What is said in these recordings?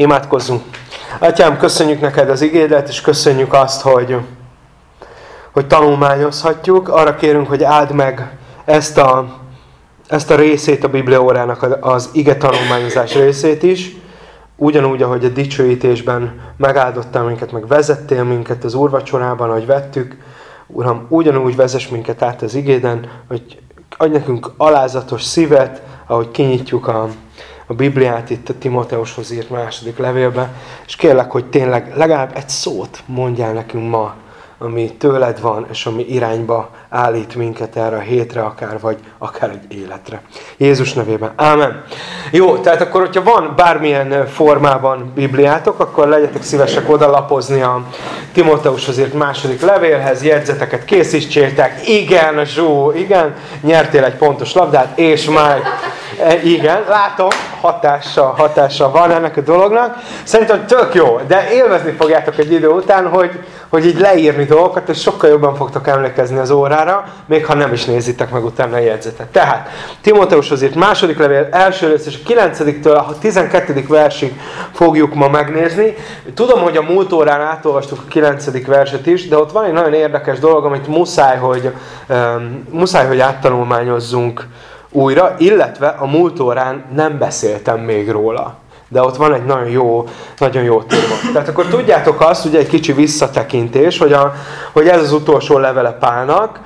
Imádkozzunk. Atyám, köszönjük neked az igédet, és köszönjük azt, hogy, hogy tanulmányozhatjuk. Arra kérünk, hogy áld meg ezt a, ezt a részét a Bibliaórának, az ige tanulmányozás részét is. Ugyanúgy, ahogy a dicsőítésben megáldottál minket, meg vezettél minket az úrvacsorában, ahogy vettük. Uram, ugyanúgy vezess minket át az igéden, hogy adj nekünk alázatos szívet, ahogy kinyitjuk a, a Bibliát itt a Timoteushoz írt második levélbe, és kérlek, hogy tényleg legalább egy szót mondjál nekünk ma, ami tőled van, és ami irányba állít minket erre a hétre, akár vagy akár egy életre. Jézus nevében. Ámen. Jó, tehát akkor, hogyha van bármilyen formában Bibliátok, akkor legyetek szívesek odalapozni a Timoteushoz írt második levélhez, jegyzeteket készítsétek. Igen, Zsó, igen, nyertél egy pontos labdát, és már igen, látom, hatása, hatása van ennek a dolognak. Szerintem tök jó, de élvezni fogjátok egy idő után, hogy, hogy így leírni dolgokat, és sokkal jobban fogtok emlékezni az órára, még ha nem is nézitek meg utána a jegyzetet. Tehát, Timóteushoz írt második levél, első rész, és a 9-től a 12. versig fogjuk ma megnézni. Tudom, hogy a múlt órán átolvastuk a 9. verset is, de ott van egy nagyon érdekes dolog, amit muszáj, hogy, um, muszáj, hogy áttanulmányozzunk újra, illetve a múlt órán nem beszéltem még róla de ott van egy nagyon jó, nagyon jó téma. Tehát akkor tudjátok azt, ugye egy kicsi visszatekintés, hogy, a, hogy ez az utolsó levele Pálnak,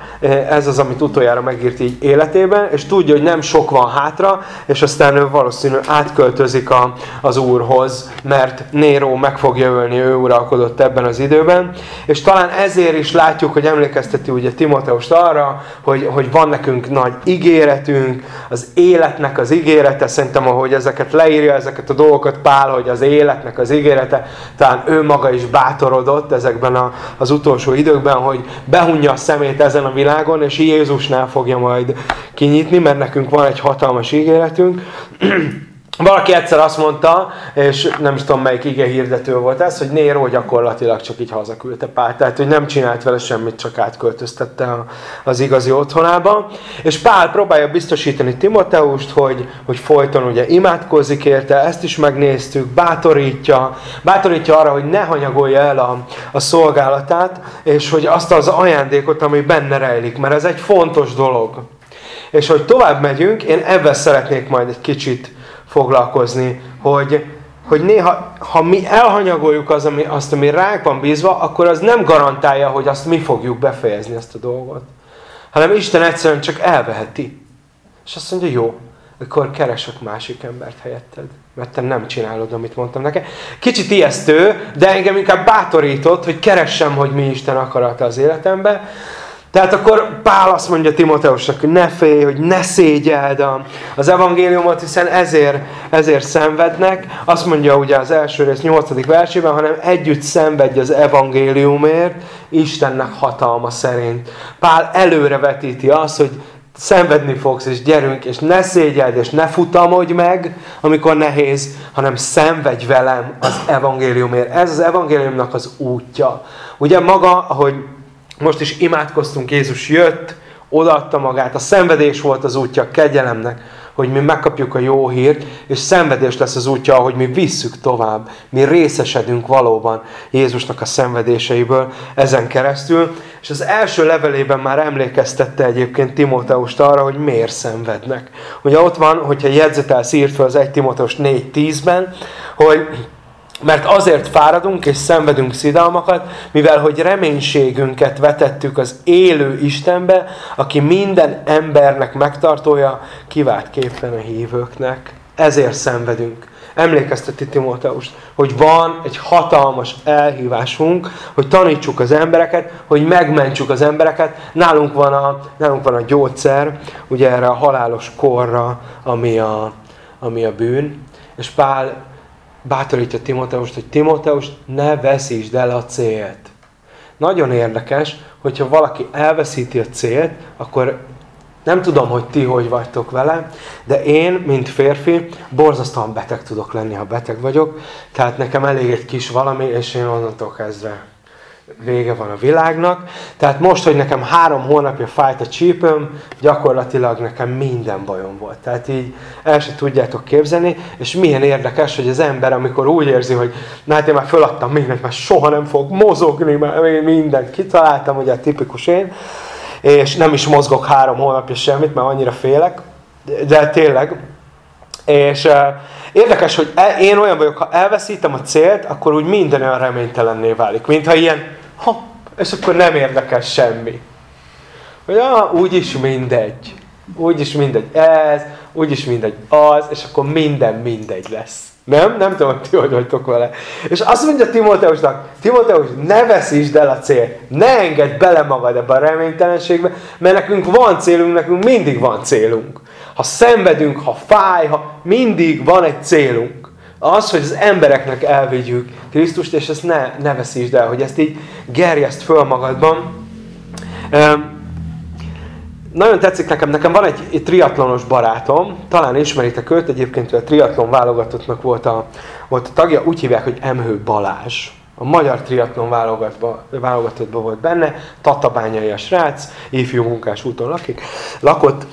ez az, amit utoljára megírt így életében, és tudja, hogy nem sok van hátra, és aztán valószínű átköltözik a, az Úrhoz, mert Néró meg fogja ölni, ő uralkodott ebben az időben, és talán ezért is látjuk, hogy emlékezteti ugye Timoteust arra, hogy, hogy van nekünk nagy ígéretünk, az életnek az ígérete, szerintem ahogy ezeket leírja, ezeket a dolgokat, dolgokat Pál, hogy az életnek az ígérete, talán ő maga is bátorodott ezekben a, az utolsó időkben, hogy behunja a szemét ezen a világon, és Jézusnál fogja majd kinyitni, mert nekünk van egy hatalmas ígéretünk. Valaki egyszer azt mondta, és nem is tudom melyik ige hirdető volt ez, hogy Néró gyakorlatilag csak így hazaküldte Pál. Tehát, hogy nem csinált vele semmit, csak átköltöztette az igazi otthonába. És Pál próbálja biztosítani Timoteust, hogy, hogy folyton ugye imádkozik érte, ezt is megnéztük, bátorítja, bátorítja arra, hogy ne hanyagolja el a, a szolgálatát, és hogy azt az ajándékot, ami benne rejlik, mert ez egy fontos dolog. És hogy tovább megyünk, én ebben szeretnék majd egy kicsit foglalkozni, hogy, hogy néha, ha mi elhanyagoljuk az, ami, azt, ami ránk van bízva, akkor az nem garantálja, hogy azt mi fogjuk befejezni ezt a dolgot. Hanem Isten egyszerűen csak elveheti. És azt mondja, jó, akkor keresek másik embert helyetted. Mert te nem csinálod, amit mondtam neked. Kicsit ijesztő, de engem inkább bátorított, hogy keressem, hogy mi Isten akarata az életembe. Tehát akkor Pál azt mondja Timoteusnak, hogy ne félj, hogy ne szégyeld az evangéliumot, hiszen ezért, ezért szenvednek. Azt mondja ugye az első rész 8. versében, hanem együtt szenvedj az evangéliumért, Istennek hatalma szerint. Pál előrevetíti azt, hogy szenvedni fogsz, és gyerünk, és ne szégyeld, és ne futamodj meg, amikor nehéz, hanem szenvedj velem az evangéliumért. Ez az evangéliumnak az útja. Ugye maga, ahogy most is imádkoztunk, Jézus jött, odaadta magát, a szenvedés volt az útja a kegyelemnek, hogy mi megkapjuk a jó hírt, és szenvedés lesz az útja, hogy mi visszük tovább. Mi részesedünk valóban Jézusnak a szenvedéseiből ezen keresztül. És az első levelében már emlékeztette egyébként Timóteust arra, hogy miért szenvednek. Ugye ott van, hogyha jegyzetelsz írt fel az 1 Timóteus 4.10-ben, hogy mert azért fáradunk és szenvedünk szidalmakat, mivel hogy reménységünket vetettük az élő Istenbe, aki minden embernek megtartója, kiváltképpen a hívőknek. Ezért szenvedünk. Emlékezteti Timóteust, hogy van egy hatalmas elhívásunk, hogy tanítsuk az embereket, hogy megmentsük az embereket. Nálunk van a, nálunk van a gyógyszer, ugye erre a halálos korra, ami a, ami a bűn. És Pál bátorítja Timóteust, hogy Timóteus ne veszítsd el a célt. Nagyon érdekes, hogyha valaki elveszíti a célt, akkor nem tudom, hogy ti hogy vagytok vele, de én, mint férfi, borzasztóan beteg tudok lenni, ha beteg vagyok. Tehát nekem elég egy kis valami, és én onnantól kezdve vége van a világnak. Tehát most, hogy nekem három hónapja fájt a csípőm, gyakorlatilag nekem minden bajom volt. Tehát így el se tudjátok képzelni, és milyen érdekes, hogy az ember, amikor úgy érzi, hogy na hát én már föladtam mindent, mert soha nem fog mozogni, én mindent kitaláltam, ugye tipikus én, és nem is mozgok három hónapja semmit, mert annyira félek, de tényleg. És érdekes, hogy el, én olyan vagyok, ha elveszítem a célt, akkor úgy minden olyan reménytelenné válik. Mintha ilyen, ha, és akkor nem érdekes semmi. Hogy ah, úgyis mindegy. Úgyis mindegy ez, úgyis mindegy az, és akkor minden mindegy lesz. Nem? Nem tudom, hogy ti hogy vagytok vele. És azt mondja Timóteusnak, Timóteus, ne veszítsd el a cél. Ne engedd bele magad ebbe a reménytelenségbe, mert nekünk van célunk, nekünk mindig van célunk. Ha szenvedünk, ha fáj, ha mindig van egy célunk. Az, hogy az embereknek elvigyük Krisztust, és ezt ne, ne veszítsd el, hogy ezt így gerjeszt föl magadban. Nagyon tetszik nekem, nekem van egy, egy triatlonos barátom, talán ismeritek őt, egyébként ő a triatlon válogatottnak volt a, volt a tagja, úgy hívják, hogy Emhő Balázs. A magyar triatlon válogatottban volt benne, tatabányai a srác, ifjú munkás úton lakik, lakott,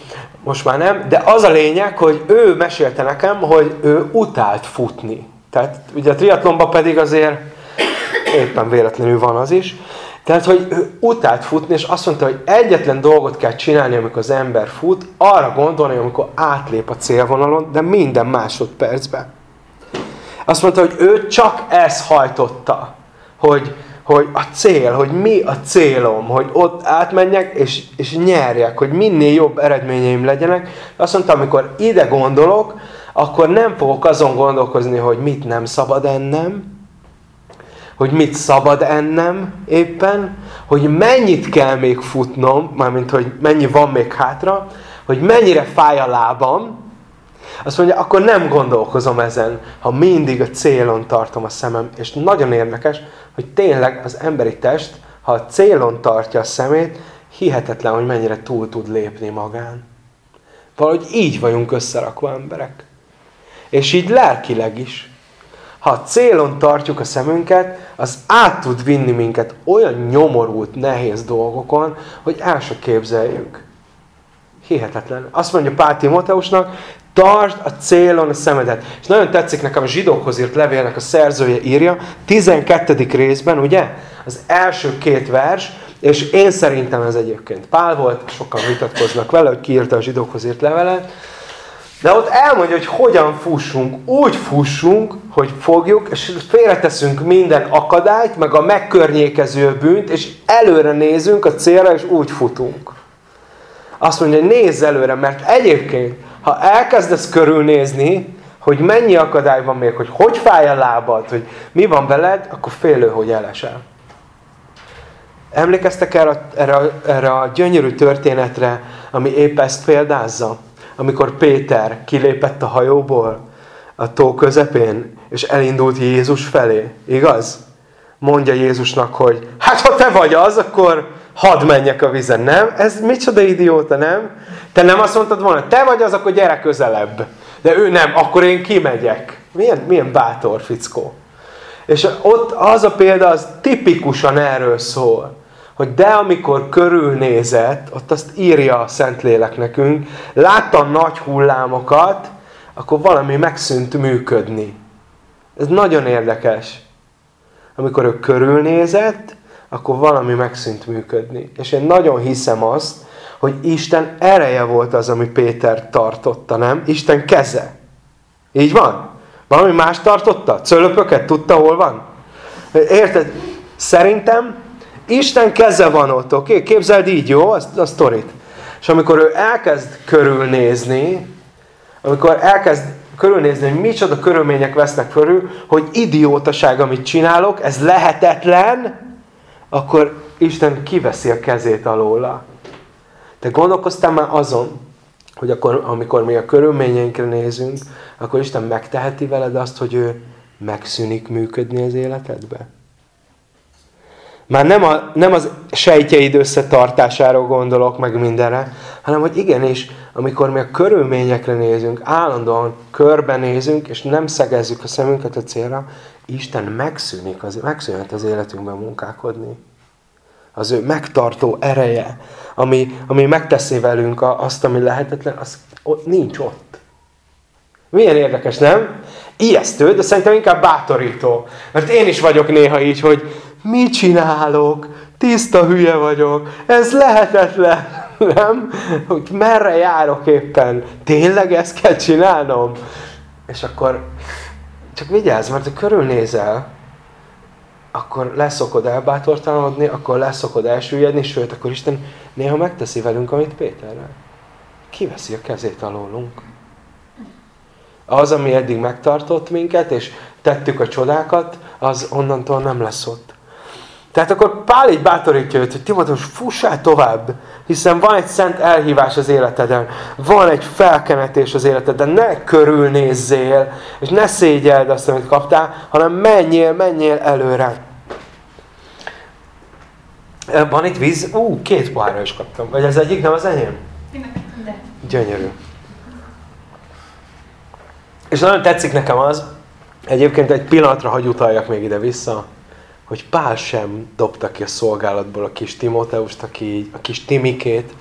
most már nem, de az a lényeg, hogy ő mesélte nekem, hogy ő utált futni. Tehát ugye a triatlonban pedig azért éppen véletlenül van az is, tehát, hogy ő utált futni, és azt mondta, hogy egyetlen dolgot kell csinálni, amikor az ember fut, arra gondolni, amikor átlép a célvonalon, de minden másodpercben. Azt mondta, hogy ő csak ezt hajtotta, hogy, hogy a cél, hogy mi a célom, hogy ott átmenjek és, és nyerjek, hogy minél jobb eredményeim legyenek. Azt mondta, amikor ide gondolok, akkor nem fogok azon gondolkozni, hogy mit nem szabad ennem, hogy mit szabad ennem éppen, hogy mennyit kell még futnom, mármint hogy mennyi van még hátra, hogy mennyire fáj a lábam, azt mondja, akkor nem gondolkozom ezen, ha mindig a célon tartom a szemem. És nagyon érdekes, hogy tényleg az emberi test, ha a célon tartja a szemét, hihetetlen, hogy mennyire túl tud lépni magán. Valahogy így vagyunk összerakva emberek. És így lelkileg is. Ha a célon tartjuk a szemünket, az át tud vinni minket olyan nyomorult, nehéz dolgokon, hogy el se képzeljük. Hihetetlen. Azt mondja Pál Timoteusnak, tartsd a célon a szemedet. És nagyon tetszik nekem a zsidókhoz írt levélnek a szerzője írja, 12. részben, ugye? Az első két vers, és én szerintem ez egyébként Pál volt, sokan vitatkoznak vele, hogy kiírta a zsidókhoz írt levelet, de ott elmondja, hogy hogyan fussunk. Úgy fussunk, hogy fogjuk, és félreteszünk minden akadályt, meg a megkörnyékező bűnt, és előre nézünk a célra, és úgy futunk. Azt mondja, nézz előre, mert egyébként, ha elkezdesz körülnézni, hogy mennyi akadály van még, hogy hogy fáj a lábad, hogy mi van veled, akkor félő, hogy elesel. Emlékeztek erre, erre, erre a gyönyörű történetre, ami épp ezt példázza? amikor Péter kilépett a hajóból a tó közepén, és elindult Jézus felé. Igaz? Mondja Jézusnak, hogy hát ha te vagy az, akkor hadd menjek a vizen. Nem? Ez micsoda idióta, nem? Te nem azt mondtad volna, te vagy az, akkor gyere közelebb. De ő nem, akkor én kimegyek. Milyen, milyen bátor fickó. És ott az a példa, az tipikusan erről szól hogy de amikor körülnézett, ott azt írja a Szentlélek nekünk, látta nagy hullámokat, akkor valami megszűnt működni. Ez nagyon érdekes. Amikor ő körülnézett, akkor valami megszűnt működni. És én nagyon hiszem azt, hogy Isten ereje volt az, ami Péter tartotta, nem? Isten keze. Így van? Valami más tartotta? Cölöpöket? Tudta, hol van? Érted? Szerintem Isten keze van ott, oké? Okay? Képzeld így, jó? A, a sztorit. És amikor ő elkezd körülnézni, amikor elkezd körülnézni, hogy micsoda körülmények vesznek körül, hogy idiótaság, amit csinálok, ez lehetetlen, akkor Isten kiveszi a kezét alóla. Te gondolkoztál már azon, hogy akkor, amikor mi a körülményeinkre nézünk, akkor Isten megteheti veled azt, hogy ő megszűnik működni az életedbe? Már nem, a, nem az sejtjeid összetartásáról gondolok meg mindenre, hanem hogy igenis, amikor mi a körülményekre nézünk, állandóan körbenézünk, és nem szegezzük a szemünket a célra, Isten megszűnik, az, megszűnhet az életünkben munkálkodni. az ő megtartó ereje, ami, ami megteszi velünk azt, ami lehetetlen, az ott, nincs ott. Milyen érdekes, nem? Ijesztő, de szerintem inkább bátorító. Mert én is vagyok néha így, hogy mit csinálok? Tiszta hülye vagyok. Ez lehetetlen. Nem? Hogy merre járok éppen? Tényleg ezt kell csinálnom? És akkor csak vigyázz, mert ha körülnézel, akkor leszokod elbátortalanodni, akkor leszokod elsüllyedni, sőt, akkor Isten néha megteszi velünk, amit Péterrel. Kiveszi a kezét alólunk. Az, ami eddig megtartott minket, és tettük a csodákat, az onnantól nem lesz ott. Tehát akkor Pál így bátorítja őt, hogy Timoteus, fussál tovább, hiszen van egy szent elhívás az életeden, van egy felkenetés az életeden, ne körülnézzél, és ne szégyeld azt, amit kaptál, hanem menjél, menjél előre. Van itt víz? Ú, két pohárra is kaptam. Vagy ez egyik, nem az enyém? Gyönyörű. És nagyon tetszik nekem az, egyébként egy pillanatra hagy utaljak még ide-vissza, hogy Pál sem dobta ki a szolgálatból a kis Timóteust, aki így, a kis Timikét,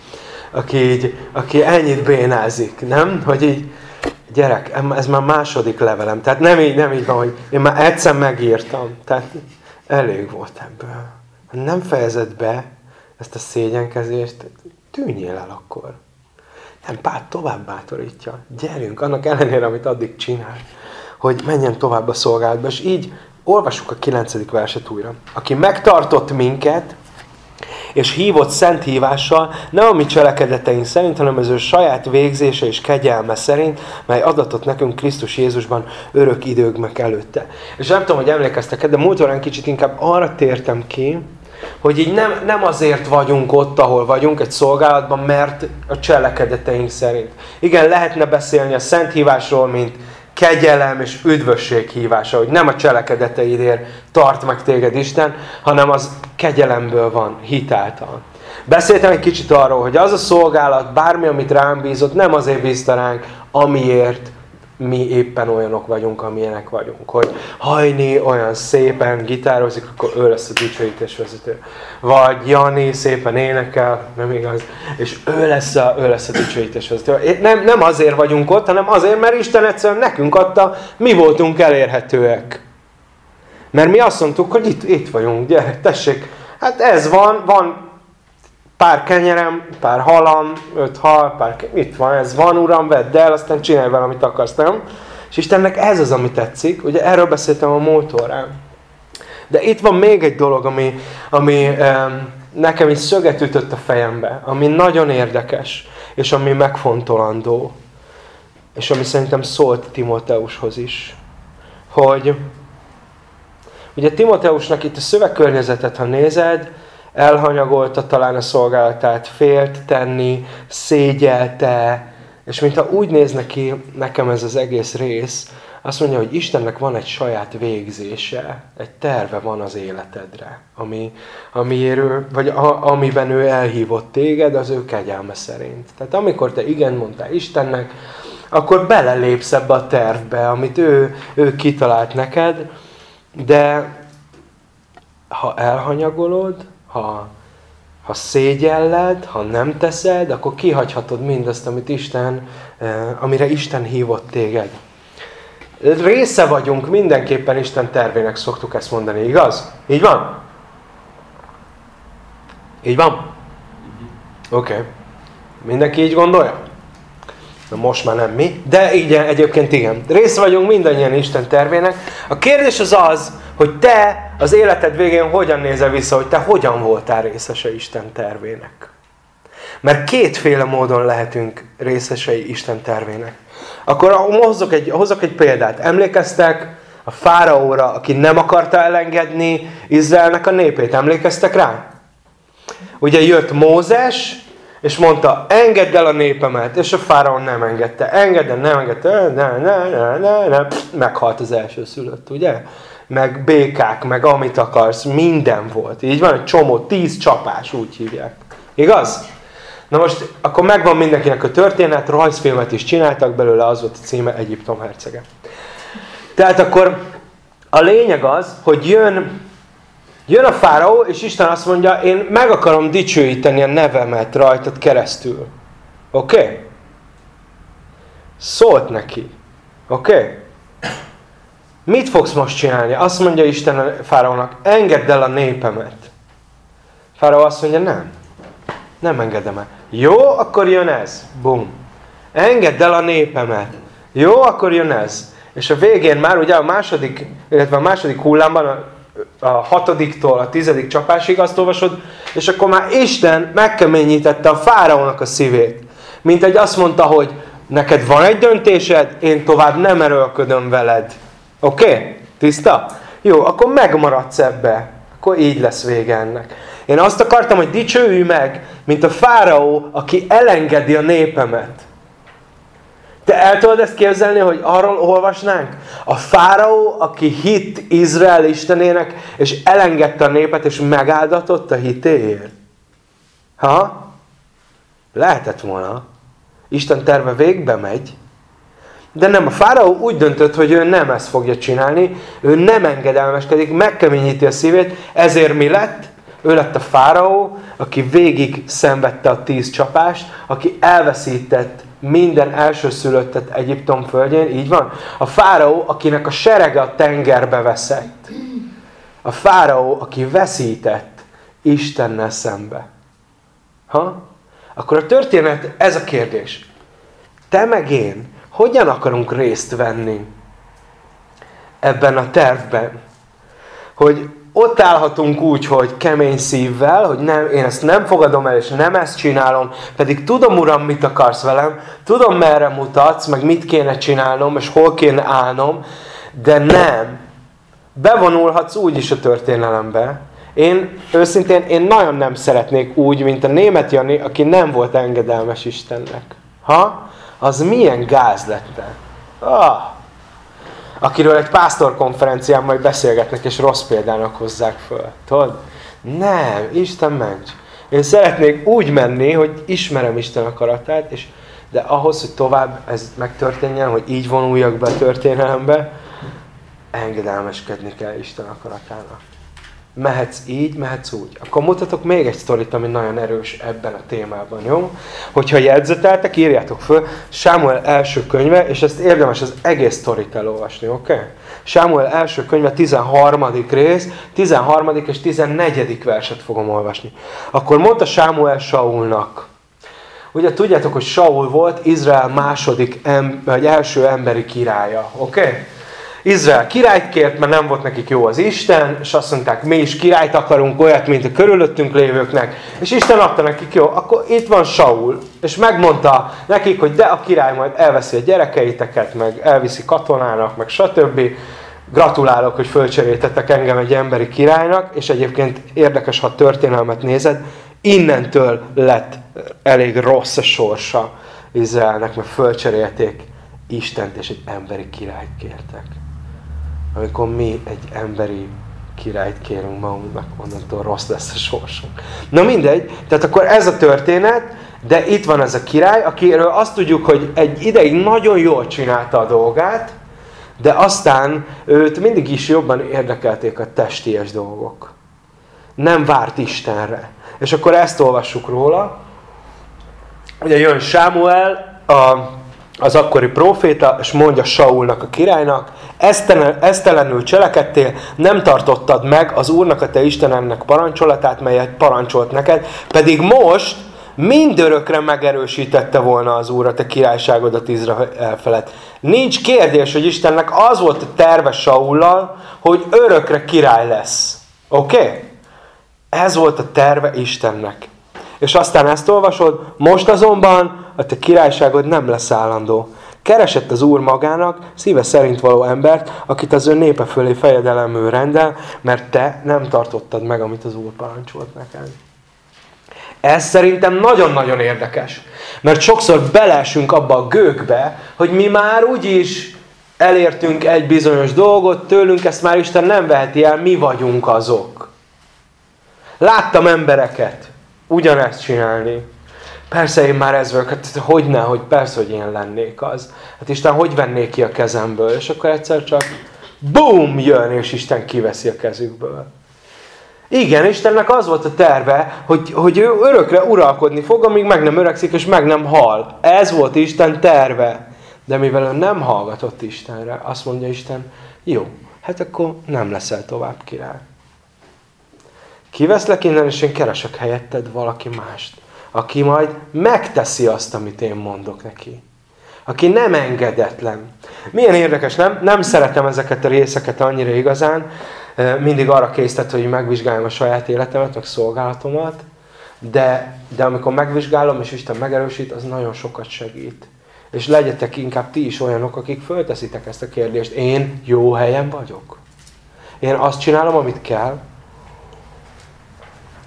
aki, így, aki ennyit bénázik, nem? Hogy így, gyerek, ez már második levelem. Tehát nem így, nem így van, hogy én már egyszer megírtam. Tehát elég volt ebből. Nem fejezed be ezt a szégyenkezést, tűnjél el akkor. Nem, Pál tovább bátorítja. Gyerünk, annak ellenére, amit addig csinál, hogy menjen tovább a szolgálatba. És így olvassuk a kilencedik verset újra. Aki megtartott minket, és hívott szent hívással, nem a mi cselekedeteink szerint, hanem az ő saját végzése és kegyelme szerint, mely adatot nekünk Krisztus Jézusban örök időknek előtte. És nem tudom, hogy emlékeztek-e, de múlt órán kicsit inkább arra tértem ki, hogy így nem, nem azért vagyunk ott, ahol vagyunk, egy szolgálatban, mert a cselekedeteink szerint. Igen, lehetne beszélni a szent hívásról, mint kegyelem és üdvösség hívása, hogy nem a cselekedeteidért tart meg téged Isten, hanem az kegyelemből van, hitáltal. Beszéltem egy kicsit arról, hogy az a szolgálat, bármi, amit rám bízott, nem azért bízta ránk, amiért mi éppen olyanok vagyunk, amilyenek vagyunk. Hogy hajni olyan szépen gitározik, akkor ő lesz a dicsőítésvezető. Vagy Jani szépen énekel, nem igaz, és ő lesz a, ő lesz a dicsőítésvezető. Nem, nem azért vagyunk ott, hanem azért, mert Isten egyszerűen nekünk adta, mi voltunk elérhetőek. Mert mi azt mondtuk, hogy itt, itt vagyunk, gyere, tessék, hát ez van, van pár kenyerem, pár halam, öt hal, pár mit van, ez van, uram, vedd el, aztán csinálj vele, amit akarsz, nem? És Istennek ez az, ami tetszik. Ugye erről beszéltem a múlt órán. De itt van még egy dolog, ami, ami nekem is szöget ütött a fejembe, ami nagyon érdekes, és ami megfontolandó, és ami szerintem szólt Timoteushoz is, hogy ugye Timoteusnak itt a szövegkörnyezetet, ha nézed, elhanyagolta talán a szolgálatát, félt tenni, szégyelte, és mintha úgy néz neki nekem ez az egész rész, azt mondja, hogy Istennek van egy saját végzése, egy terve van az életedre, ami, amiről, vagy a, amiben ő elhívott téged, az ő kegyelme szerint. Tehát amikor te igen mondtál Istennek, akkor belelépsz ebbe a tervbe, amit ő, ő kitalált neked, de ha elhanyagolod, ha, ha szégyelled, ha nem teszed, akkor kihagyhatod mindazt, amit Isten, eh, amire Isten hívott téged. Része vagyunk mindenképpen Isten tervének, szoktuk ezt mondani, igaz? Így van? Így van? Oké. Okay. Mindenki így gondolja? Na most már nem mi, de igen, egyébként igen. Része vagyunk mindannyian Isten tervének. A kérdés az az, hogy te az életed végén hogyan nézel vissza, hogy te hogyan voltál részese Isten tervének. Mert kétféle módon lehetünk részesei Isten tervének. Akkor hozok egy, hozok egy példát. Emlékeztek a fáraóra, aki nem akarta elengedni Izraelnek a népét. Emlékeztek rá? Ugye jött Mózes, és mondta, engedd el a népemet, és a fáraó nem engedte. Engedd el, nem engedte, ne, ne, ne, ne, ne. meghalt az első szülött, ugye? Meg békák, meg amit akarsz, minden volt. Így van, egy csomó, tíz csapás, úgy hívják. Igaz? Na most, akkor megvan mindenkinek a történet, rajzfilmet is csináltak belőle, az volt a címe Egyiptom hercege. Tehát akkor a lényeg az, hogy jön, Jön a fáraó, és Isten azt mondja, én meg akarom dicsőíteni a nevemet rajtad keresztül. Oké? Okay? Szólt neki. Oké? Okay? Mit fogsz most csinálni? Azt mondja Isten a fáraónak, engedd el a népemet. Fáraó azt mondja, nem. Nem engedem el. Jó, akkor jön ez. Bum. Engedd el a népemet. Jó, akkor jön ez. És a végén már ugye a második, illetve a második hullámban, a, a hatodiktól a tizedik csapásig azt olvasod, és akkor már Isten megkeményítette a fáraónak a szívét. Mint egy azt mondta, hogy neked van egy döntésed, én tovább nem erőlködöm veled. Oké? Okay? Tiszta? Jó, akkor megmaradsz ebbe. Akkor így lesz vége ennek. Én azt akartam, hogy dicsőülj meg, mint a fáraó, aki elengedi a népemet. Te el tudod ezt képzelni, hogy arról olvasnánk? A fáraó, aki hit Izrael istenének, és elengedte a népet, és megáldatott a hitéért. Ha? Lehetett volna. Isten terve végbe megy, de nem, a fáraó úgy döntött, hogy ő nem ezt fogja csinálni, ő nem engedelmeskedik, megkeményíti a szívét, ezért mi lett? Ő lett a fáraó, aki végig szenvedte a tíz csapást, aki elveszített minden elsőszülöttet Egyiptom földjén, így van? A fáraó, akinek a serege a tengerbe veszett. A fáraó, aki veszített Istennel szembe. Ha? Akkor a történet, ez a kérdés. Te meg én, hogyan akarunk részt venni ebben a tervben? Hogy ott állhatunk úgy, hogy kemény szívvel, hogy nem, én ezt nem fogadom el, és nem ezt csinálom, pedig tudom, Uram, mit akarsz velem, tudom, merre mutatsz, meg mit kéne csinálnom, és hol kéne állnom, de nem. Bevonulhatsz úgy is a történelembe. Én őszintén, én nagyon nem szeretnék úgy, mint a német Jani, aki nem volt engedelmes Istennek. Ha? Az milyen gáz lett Ah, akiről egy pásztorkonferencián majd beszélgetnek, és rossz példának hozzák föl. Tudod? Nem, Isten ments. Én szeretnék úgy menni, hogy ismerem Isten akaratát, és de ahhoz, hogy tovább ez megtörténjen, hogy így vonuljak be a történelembe, engedelmeskedni kell Isten akaratának. Mehetsz így, mehetsz úgy. Akkor mutatok még egy sztorit, ami nagyon erős ebben a témában, jó? Hogyha jegyzeteltek, írjátok föl Sámuel első könyve, és ezt érdemes az egész sztorit elolvasni, oké? Okay? Sámuel első könyve 13. rész, 13. és 14. verset fogom olvasni. Akkor mondta Sámuel Saulnak, Ugye tudjátok, hogy Saul volt Izrael második, em, vagy első emberi királya, oké? Okay? Izrael királyt kért, mert nem volt nekik jó az Isten, és azt mondták, mi is királyt akarunk, olyat, mint a körülöttünk lévőknek. És Isten adta nekik, jó, akkor itt van Saul. És megmondta nekik, hogy de a király majd elveszi a gyerekeiteket, meg elviszi katonának, meg stb. Gratulálok, hogy fölcseréltetek engem egy emberi királynak, és egyébként érdekes, ha történelmet nézed, innentől lett elég rossz a sorsa Izraelnek, mert fölcserélték Istent, és egy emberi királyt kértek amikor mi egy emberi királyt kérünk magunknak, onnantól rossz lesz a sorsunk. Na mindegy, tehát akkor ez a történet, de itt van ez a király, akiről azt tudjuk, hogy egy ideig nagyon jól csinálta a dolgát, de aztán őt mindig is jobban érdekelték a testies dolgok. Nem várt Istenre. És akkor ezt olvassuk róla. Ugye jön Sámuel, a az akkori proféta, és mondja Saulnak, a királynak, esztelenül cselekedtél, nem tartottad meg az Úrnak, a te Istenennek parancsolatát, melyet parancsolt neked, pedig most mindörökre megerősítette volna az Úr a te királyságodat Izrael felett. Nincs kérdés, hogy Istennek az volt a terve Saullal, hogy örökre király lesz. Oké? Okay? Ez volt a terve Istennek. És aztán ezt olvasod, most azonban a te királyságod nem lesz állandó. Keresett az Úr magának szíve szerint való embert, akit az ön népe fölé fejedelemül rendel, mert te nem tartottad meg, amit az Úr parancsolt neked. Ez szerintem nagyon-nagyon érdekes. Mert sokszor belesünk abba a gőkbe, hogy mi már úgyis elértünk egy bizonyos dolgot, tőlünk ezt már Isten nem veheti el, mi vagyunk azok. Láttam embereket ugyanezt csinálni. Persze én már ez vagyok, hát hogyne, hogy persze, hogy én lennék az. Hát Isten hogy venné ki a kezemből? És akkor egyszer csak BOOM jön, és Isten kiveszi a kezükből. Igen, Istennek az volt a terve, hogy, hogy ő örökre uralkodni fog, amíg meg nem öregszik és meg nem hal. Ez volt Isten terve. De mivel ő nem hallgatott Istenre, azt mondja Isten, jó, hát akkor nem leszel tovább király. Kiveszlek innen, és én keresek helyetted valaki mást, aki majd megteszi azt, amit én mondok neki. Aki nem engedetlen. Milyen érdekes, nem? Nem szeretem ezeket a részeket annyira igazán. Mindig arra készített, hogy megvizsgáljam a saját életemet, meg szolgálatomat. De, de amikor megvizsgálom, és Isten megerősít, az nagyon sokat segít. És legyetek inkább ti is olyanok, akik fölteszitek ezt a kérdést. Én jó helyen vagyok? Én azt csinálom, amit kell?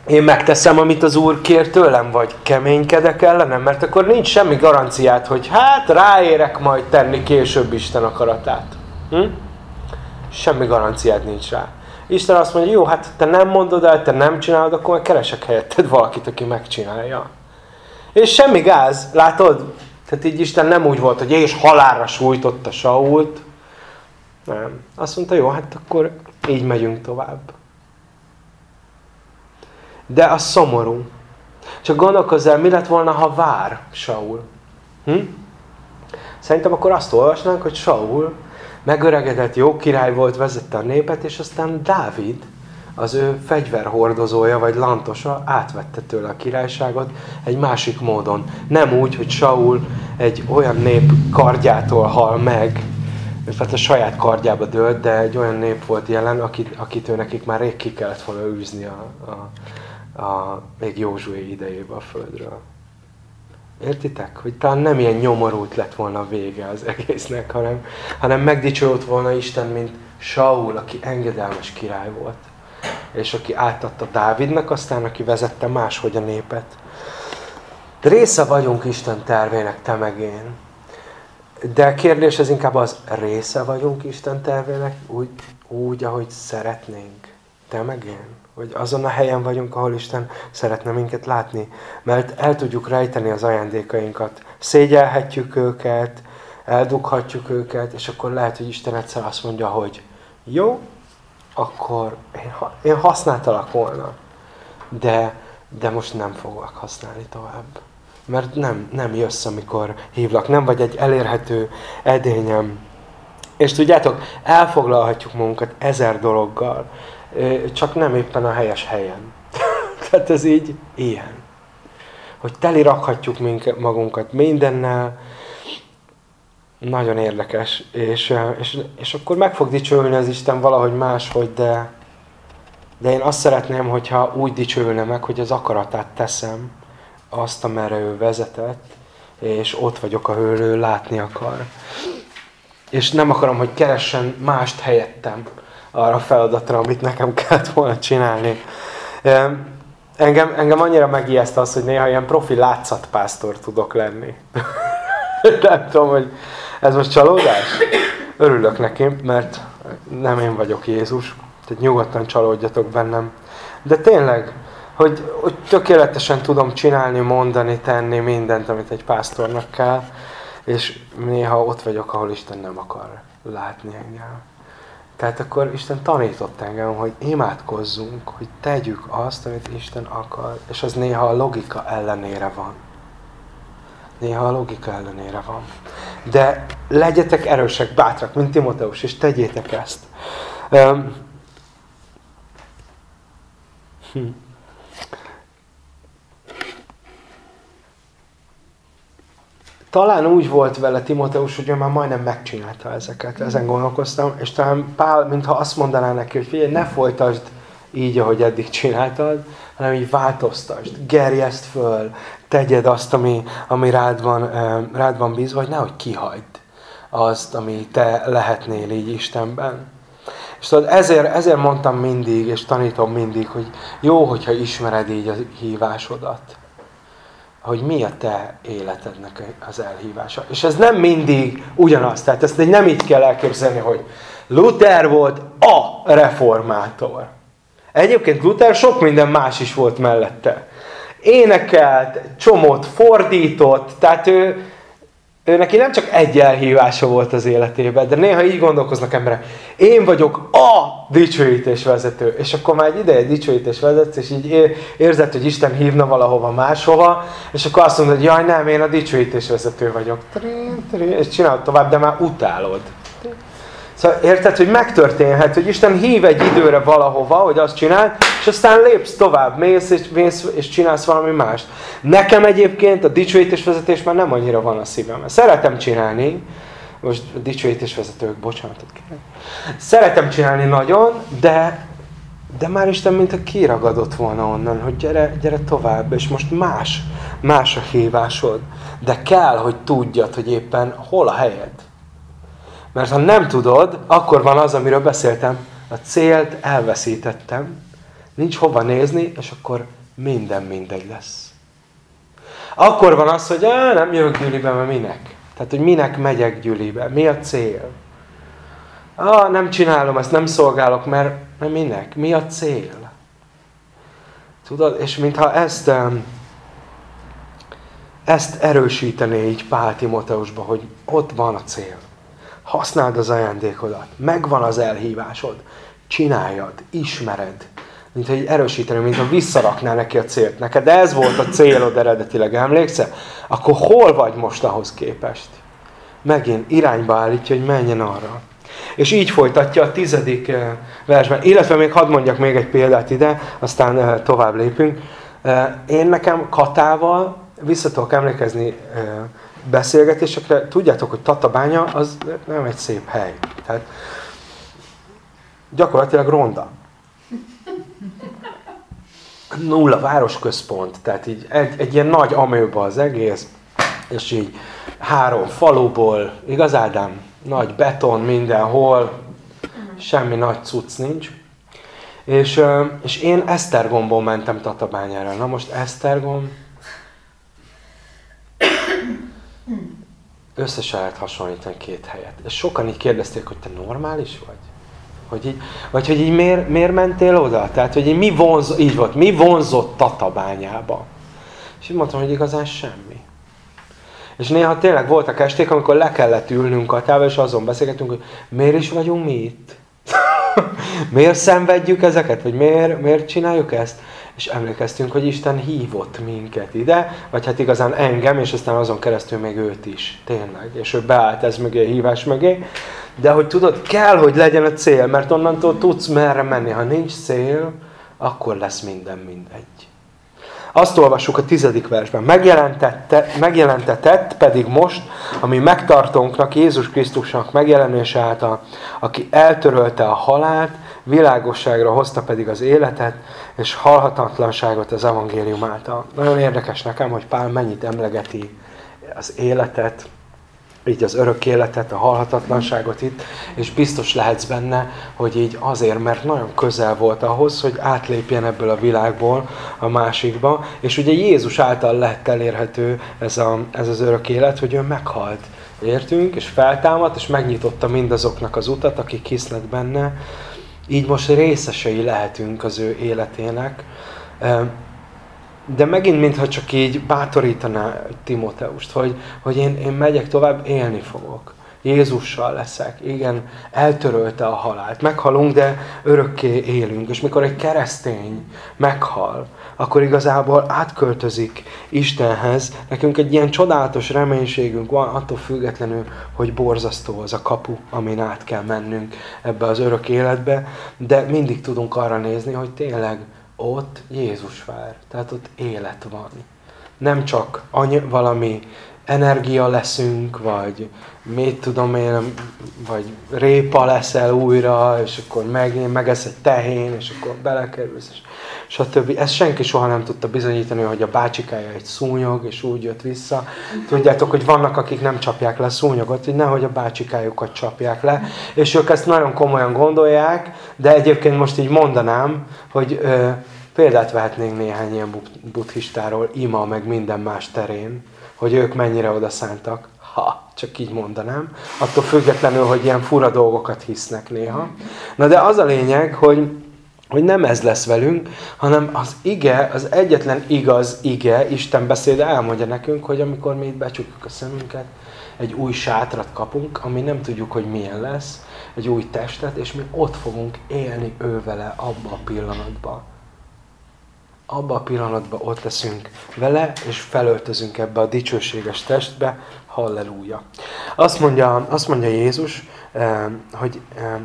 Én megteszem, amit az Úr kér tőlem, vagy keménykedek ellenem? Mert akkor nincs semmi garanciát, hogy hát ráérek majd tenni később Isten akaratát. Hm? Semmi garanciát nincs rá. Isten azt mondja, jó, hát te nem mondod el, te nem csinálod, akkor keresek helyetted valakit, aki megcsinálja. És semmi gáz, látod? Tehát így Isten nem úgy volt, hogy és halálra sújtotta Sault. Nem. Azt mondta, jó, hát akkor így megyünk tovább. De az szomorú. Csak gondolkozz el, mi lett volna, ha vár Saul? Hm? Szerintem akkor azt olvasnánk, hogy Saul megöregedett, jó király volt, vezette a népet, és aztán Dávid, az ő fegyverhordozója vagy lantosa átvette tőle a királyságot egy másik módon. Nem úgy, hogy Saul egy olyan nép kardjától hal meg, tehát a saját kardjába dőlt, de egy olyan nép volt jelen, akit, akit ő nekik már rég ki kellett volna űzni a, a, a, még Józsué idejében a földről. Értitek? Hogy talán nem ilyen nyomorult lett volna a vége az egésznek, hanem, hanem megdicsőült volna Isten, mint Saul, aki engedelmes király volt. És aki átadta Dávidnak, aztán aki vezette máshogy a népet. Része vagyunk Isten tervének, te meg én. De a kérdés ez inkább az, része vagyunk Isten tervének úgy, úgy ahogy szeretnénk. Te meg én hogy azon a helyen vagyunk, ahol Isten szeretne minket látni. Mert el tudjuk rejteni az ajándékainkat. Szégyelhetjük őket, eldughatjuk őket, és akkor lehet, hogy Isten egyszer azt mondja, hogy jó, akkor én, használtalak volna, de, de most nem foglak használni tovább. Mert nem, nem jössz, amikor hívlak, nem vagy egy elérhető edényem. És tudjátok, elfoglalhatjuk magunkat ezer dologgal, csak nem éppen a helyes helyen. Tehát ez így ilyen. Hogy teli rakhatjuk magunkat mindennel, nagyon érdekes, és, és, és akkor meg fog dicsőülni az Isten valahogy máshogy, de, de én azt szeretném, hogyha úgy dicsőülne meg, hogy az akaratát teszem, azt, amerre ő vezetett, és ott vagyok, ahol ő látni akar. És nem akarom, hogy keressen mást helyettem arra a feladatra, amit nekem kellett volna csinálni. Engem, engem annyira megijeszt az, hogy néha ilyen profi látszatpásztor tudok lenni. nem tudom, hogy ez most csalódás? Örülök neki, mert nem én vagyok Jézus. Tehát nyugodtan csalódjatok bennem. De tényleg, hogy, hogy tökéletesen tudom csinálni, mondani, tenni mindent, amit egy pásztornak kell, és néha ott vagyok, ahol Isten nem akar látni engem. Tehát akkor Isten tanított engem, hogy imádkozzunk, hogy tegyük azt, amit Isten akar, és az néha a logika ellenére van. Néha a logika ellenére van. De legyetek erősek, bátrak, mint Timoteus, és tegyétek ezt. Um, hm. Talán úgy volt vele Timoteus, hogy ő már majdnem megcsinálta ezeket. Ezen gondolkoztam, és talán Pál, mintha azt mondaná neki, hogy figyelj, ne folytasd így, ahogy eddig csináltad, hanem így változtasd, gerjeszt föl, tegyed azt, ami, ami rád, van, rád van bízva, vagy nehogy kihagyd azt, ami te lehetnél így Istenben. És tudod, ezért, ezért mondtam mindig, és tanítom mindig, hogy jó, hogyha ismered így a hívásodat hogy mi a te életednek az elhívása. És ez nem mindig ugyanaz. Tehát ezt nem így kell elképzelni, hogy Luther volt a reformátor. Egyébként Luther sok minden más is volt mellette. Énekelt, csomót fordított, tehát ő, ő neki nem csak egy elhívása volt az életében, de néha így gondolkoznak emberek. Én vagyok a dicsőítés vezető. És akkor már egy ideje dicsőítés vezetsz, és így érzed, hogy Isten hívna valahova máshova, és akkor azt mondod, hogy jaj nem, én a dicsőítés vezető vagyok. És csinálod tovább, de már utálod. Szóval érted, hogy megtörténhet, hogy Isten hív egy időre valahova, hogy azt csinál, és aztán lépsz tovább, mész és, mész és csinálsz valami mást. Nekem egyébként a dicsőítés vezetés már nem annyira van a szívemben. Szeretem csinálni, most dicsőítés vezetők, bocsánatot kérek. Szeretem csinálni nagyon, de, de már Isten mintha kiragadott volna onnan, hogy gyere, gyere tovább, és most más, más a hívásod. De kell, hogy tudjad, hogy éppen hol a helyed. Mert ha nem tudod, akkor van az, amiről beszéltem. A célt elveszítettem, nincs hova nézni, és akkor minden mindegy lesz. Akkor van az, hogy nem jövök gyűlibe, mert minek? Tehát, hogy minek megyek gyűlibe? Mi a cél? Ah, nem csinálom ezt, nem szolgálok, mert, mert minek? Mi a cél? Tudod, és mintha ezt, ezt erősítené így Pál Timoteusba, hogy ott van a cél. Használd az ajándékodat. Megvan az elhívásod. Csináljad. Ismered. Mint hogy erősíteni, mint ha visszarakná neki a célt neked. Ez volt a célod eredetileg, emlékszel? Akkor hol vagy most ahhoz képest? Megint irányba állítja, hogy menjen arra. És így folytatja a tizedik eh, versben. Illetve még hadd mondjak még egy példát ide, aztán eh, tovább lépünk. Eh, én nekem Katával vissza tudok emlékezni beszélgetésekre, tudjátok, hogy Tatabánya az nem egy szép hely. Tehát gyakorlatilag ronda. Nulla városközpont, tehát így egy, egy ilyen nagy amőba az egész, és így három faluból, igaz Ádám? Nagy beton mindenhol, semmi nagy cucc nincs. És, és én Esztergomból mentem Tatabányára. Na most Esztergom, összesen lehet hasonlítani két helyet. És sokan így kérdezték, hogy te normális vagy? Hogy így, vagy hogy így miért, miért mentél oda? Tehát, hogy így mi, vonz, így volt, mi vonzott Tatabányába? És így mondtam, hogy igazán semmi. És néha tényleg voltak esték, amikor le kellett ülnünk a tável, és azon beszélgetünk, hogy miért is vagyunk mi itt? miért szenvedjük ezeket? Vagy miért, miért csináljuk ezt? És emlékeztünk, hogy Isten hívott minket ide, vagy hát igazán engem, és aztán azon keresztül még őt is, tényleg. És ő beállt ez mögé, hívás mögé. De hogy tudod, kell, hogy legyen a cél, mert onnantól tudsz merre menni. Ha nincs cél, akkor lesz minden mindegy. Azt olvassuk a tizedik versben. Megjelentetett pedig most, ami megtartónknak, Jézus Krisztusnak megjelenése által, aki eltörölte a halált, világosságra hozta pedig az életet, és halhatatlanságot az evangélium által. Nagyon érdekes nekem, hogy Pál mennyit emlegeti az életet, így az örök életet, a halhatatlanságot itt, és biztos lehetsz benne, hogy így azért, mert nagyon közel volt ahhoz, hogy átlépjen ebből a világból a másikba, és ugye Jézus által lett elérhető ez, a, ez az örök élet, hogy ő meghalt. Értünk, és feltámadt, és megnyitotta mindazoknak az utat, akik hisznek benne, így most részesei lehetünk az ő életének. De megint, mintha csak így bátorítaná Timóteust, hogy, hogy én, én megyek tovább, élni fogok. Jézussal leszek. Igen, eltörölte a halált. Meghalunk, de örökké élünk. És mikor egy keresztény meghal, akkor igazából átköltözik Istenhez. Nekünk egy ilyen csodálatos reménységünk van, attól függetlenül, hogy borzasztó az a kapu, amin át kell mennünk ebbe az örök életbe, de mindig tudunk arra nézni, hogy tényleg ott Jézus vár. Tehát ott élet van. Nem csak any- valami energia leszünk, vagy mit tudom én, vagy répa leszel újra, és akkor megint megesz egy tehén, és akkor belekerülsz, és stb. Ezt senki soha nem tudta bizonyítani, hogy a bácsikája egy szúnyog, és úgy jött vissza. Tudjátok, hogy vannak, akik nem csapják le szúnyogot, hogy nehogy a bácsikájukat csapják le, és ők ezt nagyon komolyan gondolják, de egyébként most így mondanám, hogy ö, példát vehetnénk néhány ilyen buddhistáról, ima, meg minden más terén, hogy ők mennyire oda szántak. Ha, csak így mondanám. Attól függetlenül, hogy ilyen fura dolgokat hisznek néha. Na de az a lényeg, hogy hogy nem ez lesz velünk, hanem az ige, az egyetlen igaz ige, Isten beszéde elmondja nekünk, hogy amikor mi itt becsukjuk a szemünket, egy új sátrat kapunk, ami nem tudjuk, hogy milyen lesz, egy új testet, és mi ott fogunk élni ő vele abba a pillanatban. Abba a pillanatban ott leszünk vele, és felöltözünk ebbe a dicsőséges testbe, halleluja. Azt mondja, azt mondja Jézus, eh, hogy eh,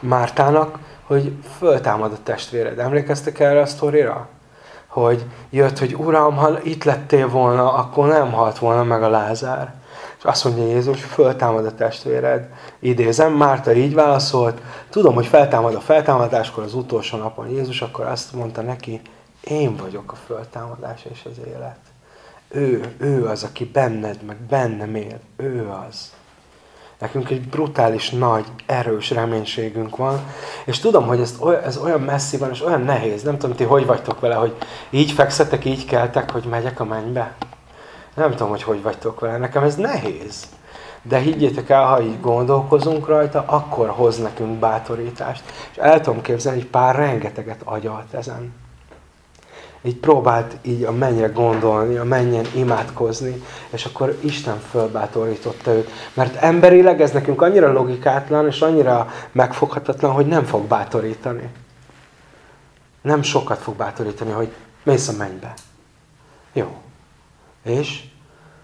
Mártának, hogy föltámad a testvéred. Emlékeztek erre a sztorira? Hogy jött, hogy Uram, ha itt lettél volna, akkor nem halt volna meg a Lázár. És azt mondja Jézus, föltámad a testvéred. Idézem, Márta így válaszolt, tudom, hogy feltámad a feltámadáskor az utolsó napon. Jézus akkor azt mondta neki, én vagyok a föltámadás és az élet. Ő, ő az, aki benned, meg bennem él. Ő az. Nekünk egy brutális, nagy, erős reménységünk van. És tudom, hogy ez, ez olyan messzi van, és olyan nehéz. Nem tudom, ti hogy vagytok vele, hogy így fekszetek, így keltek, hogy megyek a mennybe. Nem tudom, hogy hogy vagytok vele. Nekem ez nehéz. De higgyétek el, ha így gondolkozunk rajta, akkor hoz nekünk bátorítást. És el tudom képzelni, hogy pár rengeteget agyalt ezen így próbált így a mennyre gondolni, a mennyen imádkozni, és akkor Isten fölbátorította őt. Mert emberileg ez nekünk annyira logikátlan, és annyira megfoghatatlan, hogy nem fog bátorítani. Nem sokat fog bátorítani, hogy mész a mennybe. Jó. És?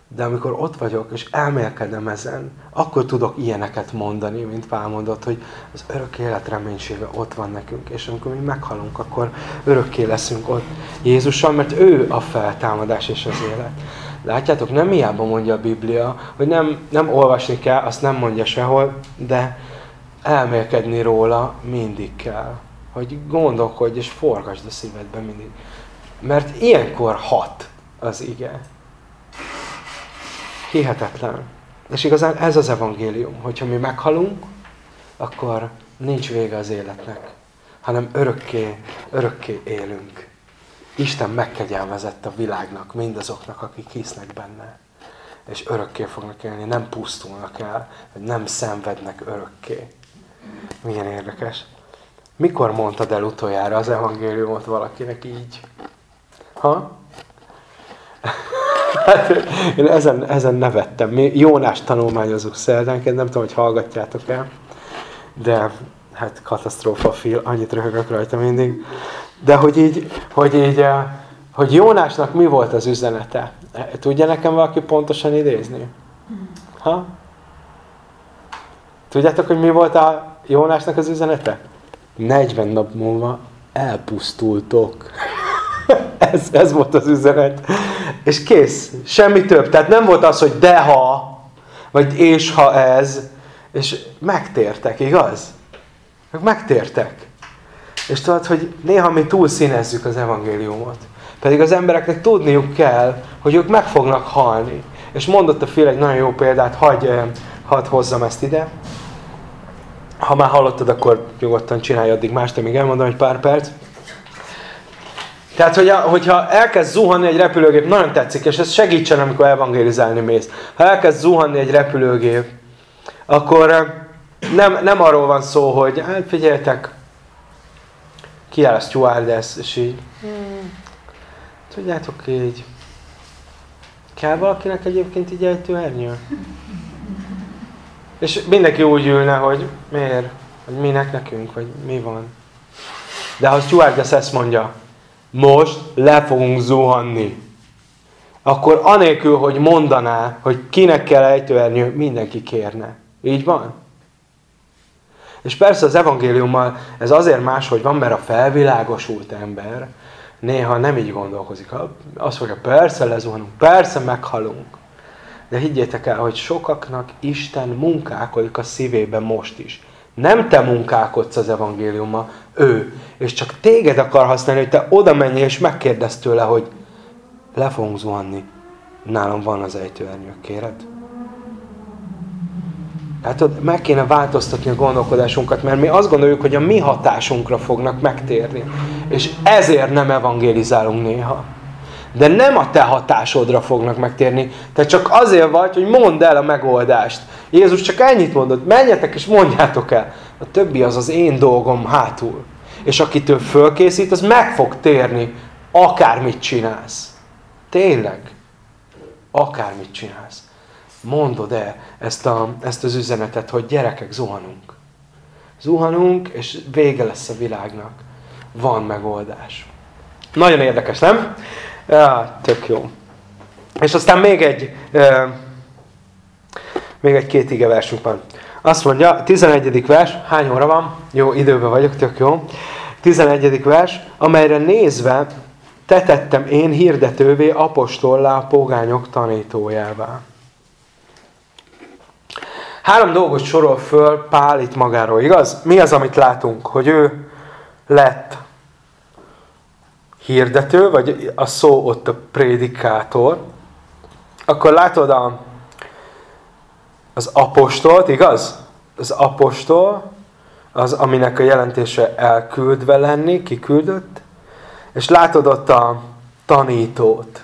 De amikor ott vagyok, és elmélkedem ezen, akkor tudok ilyeneket mondani, mint Pál mondott, hogy az örök élet reménysége ott van nekünk, és amikor mi meghalunk, akkor örökké leszünk ott Jézussal, mert ő a feltámadás és az élet. Látjátok, nem hiába mondja a Biblia, hogy nem, nem olvasni kell, azt nem mondja sehol, de elmélkedni róla mindig kell. Hogy gondolkodj és forgasd a szívedbe mindig. Mert ilyenkor hat az ige. Hihetetlen. És igazán ez az evangélium, hogyha mi meghalunk, akkor nincs vége az életnek, hanem örökké, örökké élünk. Isten megkegyelmezett a világnak, mindazoknak, akik hisznek benne. És örökké fognak élni, nem pusztulnak el, vagy nem szenvednek örökké. Milyen érdekes. Mikor mondtad el utoljára az evangéliumot valakinek így? Ha? Hát, én ezen, ezen nevettem. Mi Jónás tanulmányozunk szerdánként, nem tudom, hogy hallgatjátok el, de hát katasztrófa fil, annyit röhögök rajta mindig. De hogy így, hogy így, eh, hogy Jónásnak mi volt az üzenete? Tudja nekem valaki pontosan idézni? Ha? Tudjátok, hogy mi volt a Jónásnak az üzenete? 40 nap múlva elpusztultok. ez, ez volt az üzenet. És kész. Semmi több. Tehát nem volt az, hogy de ha, vagy és ha ez. És megtértek, igaz? Megtértek. És tudod, hogy néha mi túlszínezzük az evangéliumot. Pedig az embereknek tudniuk kell, hogy ők meg fognak halni. És mondott a fél egy nagyon jó példát, hagyj, hadd hozzam ezt ide. Ha már hallottad, akkor nyugodtan csinálj addig mást, amíg elmondom egy pár perc. Tehát, hogy a, hogyha elkezd zuhanni egy repülőgép, nagyon tetszik, és ez segítsen, amikor evangélizálni mész. Ha elkezd zuhanni egy repülőgép, akkor eh, nem, nem arról van szó, hogy hát figyeljetek, kiáll a stewardess, és így, hmm, tudjátok így, kell valakinek egyébként így ejtőernyő? És mindenki úgy ülne, hogy miért, vagy minek nekünk, vagy mi van. De ha a stewardess ezt mondja, most le fogunk zuhanni. Akkor anélkül, hogy mondaná, hogy kinek kell ejtőernyő, mindenki kérne. Így van? És persze az evangéliummal ez azért más, hogy van, mert a felvilágosult ember néha nem így gondolkozik. Azt mondja, persze lezuhanunk, persze meghalunk. De higgyétek el, hogy sokaknak Isten munkálkodik a szívében most is. Nem te munkálkodsz az evangéliummal, ő. És csak téged akar használni, hogy te oda menj és megkérdezz tőle, hogy le fogunk zuhanni. Nálam van az ejtőernyő, kéred? Hát meg kéne változtatni a gondolkodásunkat, mert mi azt gondoljuk, hogy a mi hatásunkra fognak megtérni. És ezért nem evangélizálunk néha. De nem a te hatásodra fognak megtérni. Te csak azért vagy, hogy mondd el a megoldást. Jézus csak ennyit mondott, menjetek és mondjátok el. A többi az az én dolgom hátul. És akitől fölkészít, az meg fog térni, akármit csinálsz. Tényleg. Akármit csinálsz. mondod-e ezt, a, ezt az üzenetet, hogy gyerekek, zuhanunk. Zuhanunk, és vége lesz a világnak. Van megoldás. Nagyon érdekes, nem? Ja, tök jó. És aztán még egy, még egy két ige versünk van. Azt mondja, 11. vers, hány óra van? Jó, időben vagyok, tök jó. 11. vers, amelyre nézve tetettem én hirdetővé apostollá a pogányok tanítójává. Három dolgot sorol föl Pál itt magáról, igaz? Mi az, amit látunk? Hogy ő lett hirdető, vagy a szó ott a prédikátor. Akkor látod a, az apostolt, igaz? Az apostol, az, aminek a jelentése elküldve lenni, kiküldött. És látod ott a tanítót.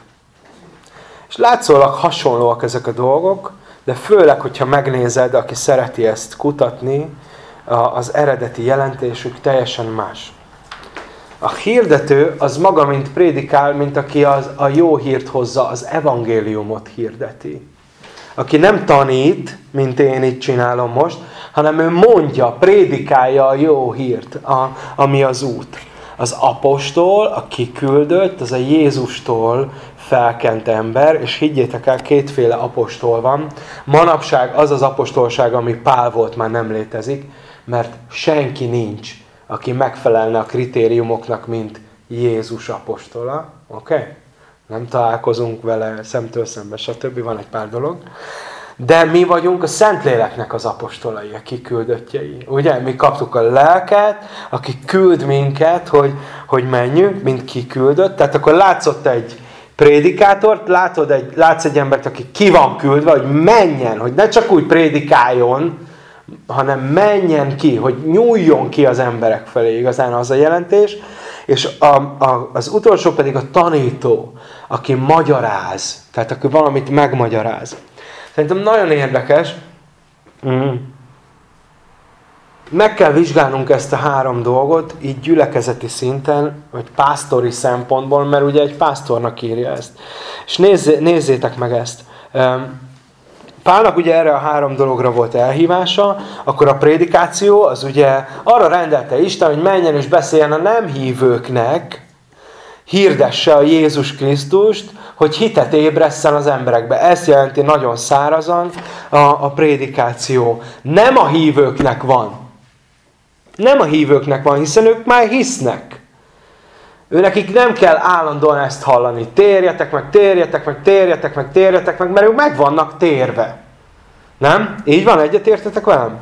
És látszólag hasonlóak ezek a dolgok, de főleg, hogyha megnézed, aki szereti ezt kutatni, az eredeti jelentésük teljesen más. A hirdető az maga, mint prédikál, mint aki az, a jó hírt hozza, az evangéliumot hirdeti. Aki nem tanít, mint én itt csinálom most, hanem ő mondja, prédikálja a jó hírt, a, ami az út. Az apostol, a kiküldött, az a Jézustól felkent ember, és higgyétek el, kétféle apostol van. Manapság az az apostolság, ami Pál volt, már nem létezik, mert senki nincs, aki megfelelne a kritériumoknak, mint Jézus apostola. Oké? Okay? Nem találkozunk vele szemtől szembe, stb. Van egy pár dolog. De mi vagyunk a Szentléleknek az apostolai, a kiküldöttjei. Ugye? Mi kaptuk a lelket, aki küld minket, hogy, hogy menjünk, mint kiküldött. Tehát akkor látszott egy prédikátort, látod egy, látsz egy embert, aki ki van küldve, hogy menjen, hogy ne csak úgy prédikáljon, hanem menjen ki, hogy nyúljon ki az emberek felé, igazán az a jelentés. És a, a, az utolsó pedig a tanító, aki magyaráz, tehát aki valamit megmagyaráz. Szerintem nagyon érdekes. Mm. Meg kell vizsgálnunk ezt a három dolgot, így gyülekezeti szinten, vagy pásztori szempontból, mert ugye egy pásztornak írja ezt. És nézzé, nézzétek meg ezt. Pálnak ugye erre a három dologra volt elhívása, akkor a prédikáció az ugye arra rendelte Isten, hogy menjen és beszéljen a nem hívőknek, hirdesse a Jézus Krisztust, hogy hitet ébresszen az emberekbe. Ezt jelenti nagyon szárazan a, a prédikáció. Nem a hívőknek van. Nem a hívőknek van, hiszen ők már hisznek. Őnekik nem kell állandóan ezt hallani. Térjetek meg, térjetek meg, térjetek meg, térjetek meg, mert ők meg vannak térve. Nem? Így van, egyetértetek velem?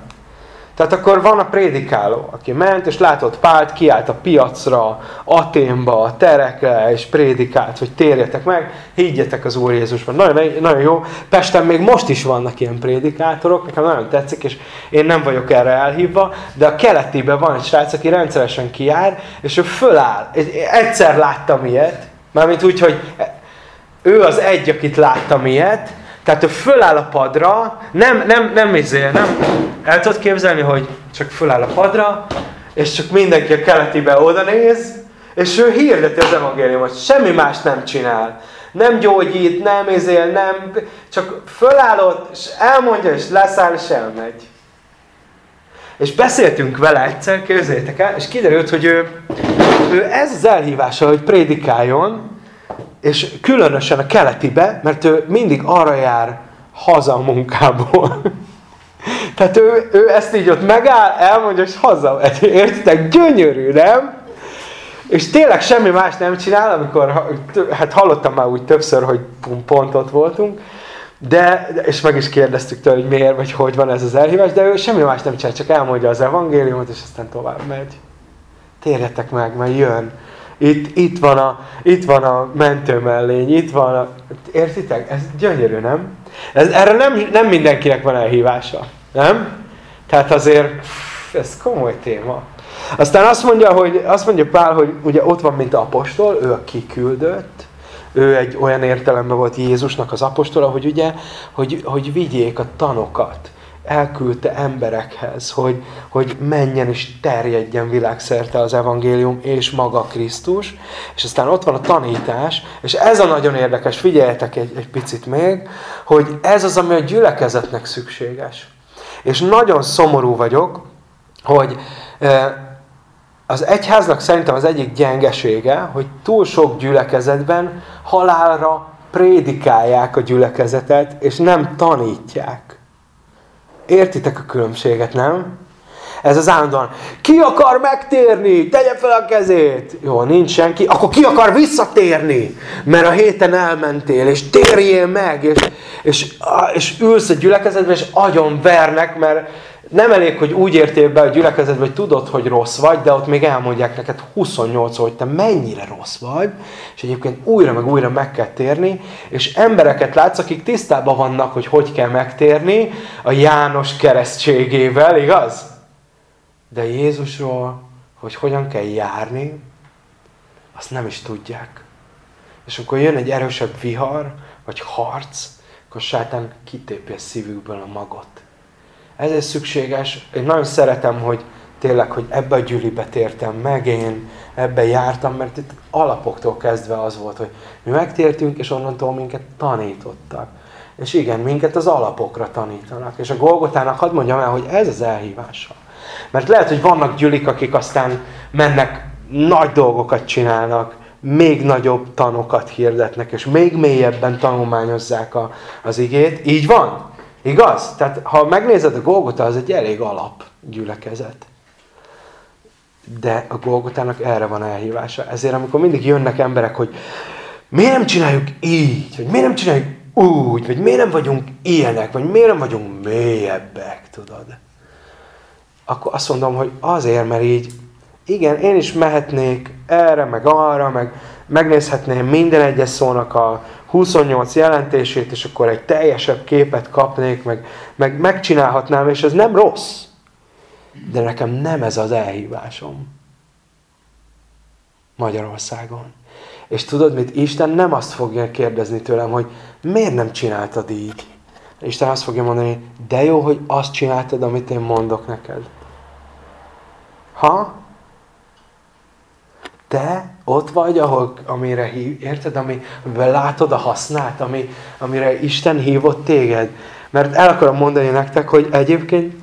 Tehát akkor van a prédikáló, aki ment, és látott Pált, kiállt a piacra, Aténba, a terekre, és prédikált, hogy térjetek meg, higgyetek az Úr Jézusban. Nagyon, nagyon jó. Pesten még most is vannak ilyen prédikátorok, nekem nagyon tetszik, és én nem vagyok erre elhívva, de a keletiben van egy srác, aki rendszeresen kijár, és ő föláll. Egyszer láttam ilyet, mármint úgy, hogy ő az egy, akit láttam ilyet, tehát ő föláll a padra, nem, nem, nem izé, nem, el tudod képzelni, hogy csak föláll a padra, és csak mindenki a keletibe oda néz, és ő hirdeti az evangéliumot. Semmi más nem csinál. Nem gyógyít, nem izél, nem, csak fölállott, és elmondja, és leszáll, és elmegy. És beszéltünk vele egyszer, képzeljétek el, és kiderült, hogy ő, ő ez az elhívása, hogy prédikáljon, és különösen a keletibe, mert ő mindig arra jár haza a munkából. Tehát ő, ő ezt így ott megáll, elmondja, és haza. Értitek? Gyönyörű, nem? És tényleg semmi más nem csinál, amikor, hát hallottam már úgy többször, hogy pont ott voltunk, de, és meg is kérdeztük tőle, hogy miért, vagy hogy van ez az elhívás, de ő semmi más nem csinál, csak elmondja az evangéliumot, és aztán tovább megy. Térjetek meg, mert jön. Itt, itt, van a, itt van a mentőmellény, itt van a... Értitek? Ez gyönyörű, nem? Ez, erre nem, nem mindenkinek van elhívása. Nem? Tehát azért ez komoly téma. Aztán azt mondja, hogy, azt mondja Pál, hogy ugye ott van, mint apostol, ő a kiküldött, ő egy olyan értelemben volt Jézusnak az apostola, hogy ugye, hogy, hogy vigyék a tanokat. Elküldte emberekhez, hogy, hogy menjen és terjedjen világszerte az evangélium és maga Krisztus. És aztán ott van a tanítás, és ez a nagyon érdekes, figyeljetek egy, egy picit még, hogy ez az, ami a gyülekezetnek szükséges. És nagyon szomorú vagyok, hogy az egyháznak szerintem az egyik gyengesége, hogy túl sok gyülekezetben halálra prédikálják a gyülekezetet, és nem tanítják. Értitek a különbséget, nem? Ez az állandóan, ki akar megtérni? Tegye fel a kezét! Jó, nincs senki. Akkor ki akar visszatérni? Mert a héten elmentél, és térjél meg, és, és, és ülsz a gyülekezetbe, és agyon vernek, mert nem elég, hogy úgy értél be a gyülekezetbe, hogy tudod, hogy rossz vagy, de ott még elmondják neked 28 hogy te mennyire rossz vagy, és egyébként újra meg újra meg kell térni, és embereket látsz, akik tisztában vannak, hogy hogy kell megtérni a János keresztségével, igaz? De Jézusról, hogy hogyan kell járni, azt nem is tudják. És akkor jön egy erősebb vihar, vagy harc, akkor sátán kitépi a szívükből a magot. Ezért szükséges, én nagyon szeretem, hogy tényleg, hogy ebbe a gyűlibe tértem meg, én ebbe jártam, mert itt alapoktól kezdve az volt, hogy mi megtértünk, és onnantól minket tanítottak. És igen, minket az alapokra tanítanak. És a Golgotának hadd mondjam el, hogy ez az elhívása. Mert lehet, hogy vannak gyülik, akik aztán mennek, nagy dolgokat csinálnak, még nagyobb tanokat hirdetnek, és még mélyebben tanulmányozzák a, az igét. Így van? Igaz? Tehát ha megnézed a Golgota, az egy elég alap gyülekezet. De a Golgotának erre van elhívása. Ezért amikor mindig jönnek emberek, hogy miért nem csináljuk így, vagy miért nem csináljuk úgy, vagy miért nem vagyunk ilyenek, vagy miért nem vagyunk mélyebbek, tudod? Akkor azt mondom, hogy azért, mert így, igen, én is mehetnék erre, meg arra, meg megnézhetném minden egyes szónak a 28 jelentését, és akkor egy teljesebb képet kapnék, meg, meg megcsinálhatnám, és ez nem rossz. De nekem nem ez az elhívásom. Magyarországon. És tudod mit? Isten nem azt fogja kérdezni tőlem, hogy miért nem csináltad így? Isten azt fogja mondani, de jó, hogy azt csináltad, amit én mondok neked. Ha? Te ott vagy, ahol, amire hív, érted, ami, amiben látod a hasznát, ami, amire Isten hívott téged. Mert el akarom mondani nektek, hogy egyébként,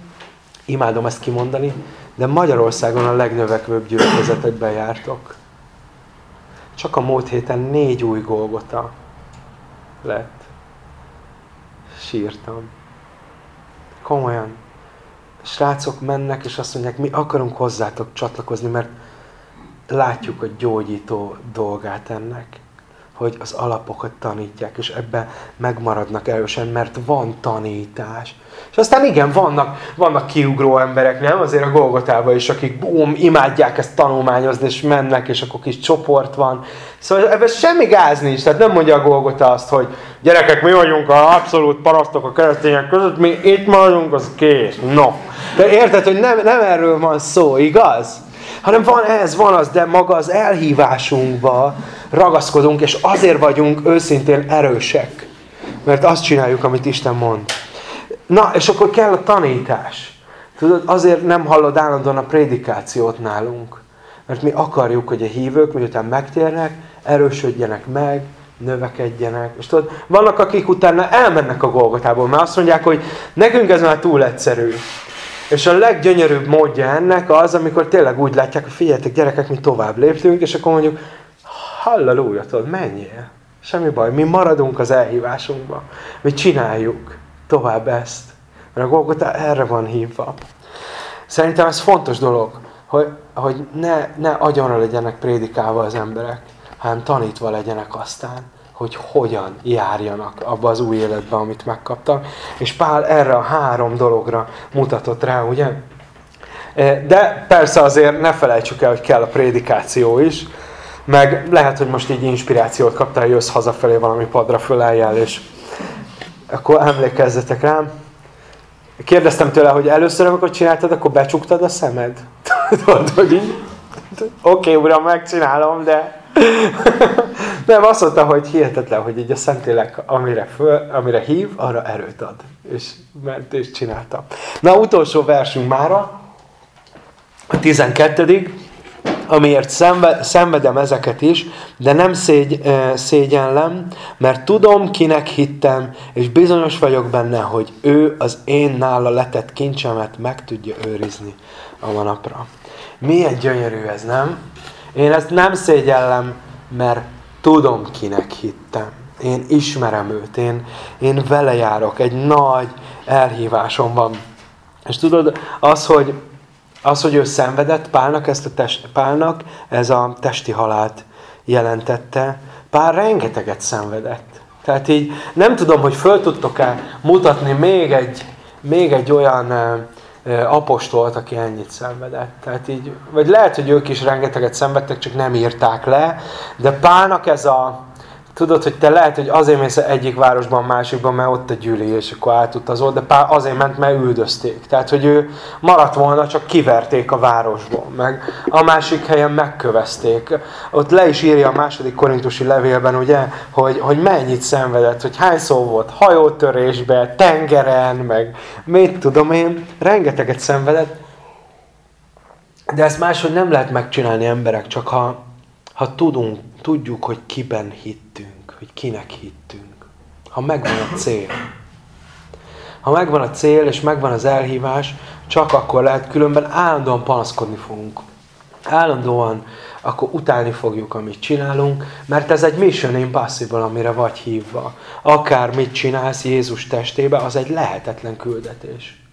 imádom ezt kimondani, de Magyarországon a legnövekvőbb gyülekezetekben jártok. Csak a múlt héten négy új Golgota lett. Sírtam. Komolyan. Srácok mennek, és azt mondják, mi akarunk hozzátok csatlakozni, mert látjuk a gyógyító dolgát ennek, hogy az alapokat tanítják, és ebbe megmaradnak erősen, mert van tanítás. És aztán igen, vannak, vannak kiugró emberek, nem? Azért a Golgotában is, akik bum, imádják ezt tanulmányozni, és mennek, és akkor kis csoport van. Szóval ebben semmi gáz nincs. Tehát nem mondja a Golgota azt, hogy gyerekek, mi vagyunk a abszolút parasztok a keresztények között, mi itt maradunk, az kész. No. De érted, hogy nem, nem erről van szó, igaz? Hanem van ez, van az, de maga az elhívásunkba ragaszkodunk, és azért vagyunk őszintén erősek. Mert azt csináljuk, amit Isten mond. Na, és akkor kell a tanítás. Tudod, azért nem hallod állandóan a prédikációt nálunk. Mert mi akarjuk, hogy a hívők, miután megtérnek, erősödjenek meg, növekedjenek. És tudod, vannak, akik utána elmennek a Golgotából, mert azt mondják, hogy nekünk ez már túl egyszerű. És a leggyönyörűbb módja ennek az, amikor tényleg úgy látják, hogy figyeljetek gyerekek, mi tovább léptünk, és akkor mondjuk, halleluja, tudod, menjél. Semmi baj, mi maradunk az elhívásunkban. Mi csináljuk tovább ezt. Mert a Golgota erre van hívva. Szerintem ez fontos dolog, hogy, hogy ne, ne agyonra legyenek prédikálva az emberek, hanem tanítva legyenek aztán hogy hogyan járjanak abba az új életbe, amit megkaptak. És Pál erre a három dologra mutatott rá, ugye? E, de persze azért ne felejtsük el, hogy kell a prédikáció is, meg lehet, hogy most így inspirációt kaptál, jössz hazafelé valami padra fölálljál, és akkor emlékezzetek rám. Kérdeztem tőle, hogy először, amikor csináltad, akkor becsuktad a szemed? Tudod, hogy így? Oké, okay, uram, megcsinálom, de Nem, azt mondta, hogy hihetetlen, hogy így a Szentlélek, amire, föl, amire hív, arra erőt ad. És ment és csinálta. Na, utolsó versünk mára, a 12 amiért szenvedem ezeket is, de nem szégy, szégyenlem, mert tudom, kinek hittem, és bizonyos vagyok benne, hogy ő az én nála letett kincsemet meg tudja őrizni a manapra. Milyen gyönyörű ez, nem? Én ezt nem szégyellem, mert tudom, kinek hittem. Én ismerem őt, én, én vele járok, egy nagy elhívásom van. És tudod, az, hogy az, hogy ő szenvedett, Pálnak, ezt a test, Pálnak ez a testi halált jelentette. Pál rengeteget szenvedett. Tehát így nem tudom, hogy föl tudtok-e mutatni még egy, még egy olyan apostolt, aki ennyit szenvedett. Tehát így, vagy lehet, hogy ők is rengeteget szenvedtek, csak nem írták le, de Pálnak ez a, Tudod, hogy te lehet, hogy azért mész egyik városban, másikban, mert ott a gyűli, és akkor átutazol, de Pál azért ment, mert üldözték. Tehát, hogy ő maradt volna, csak kiverték a városból, meg a másik helyen megkövezték. Ott le is írja a második korintusi levélben, ugye, hogy, hogy mennyit szenvedett, hogy hány szó volt hajótörésbe, tengeren, meg mit tudom én, rengeteget szenvedett. De ezt máshogy nem lehet megcsinálni emberek, csak ha, ha tudunk tudjuk, hogy kiben hittünk, hogy kinek hittünk. Ha megvan a cél. Ha megvan a cél, és megvan az elhívás, csak akkor lehet, különben állandóan panaszkodni fogunk. Állandóan akkor utálni fogjuk, amit csinálunk, mert ez egy mission impossible, amire vagy hívva. Akár mit csinálsz Jézus testébe, az egy lehetetlen küldetés.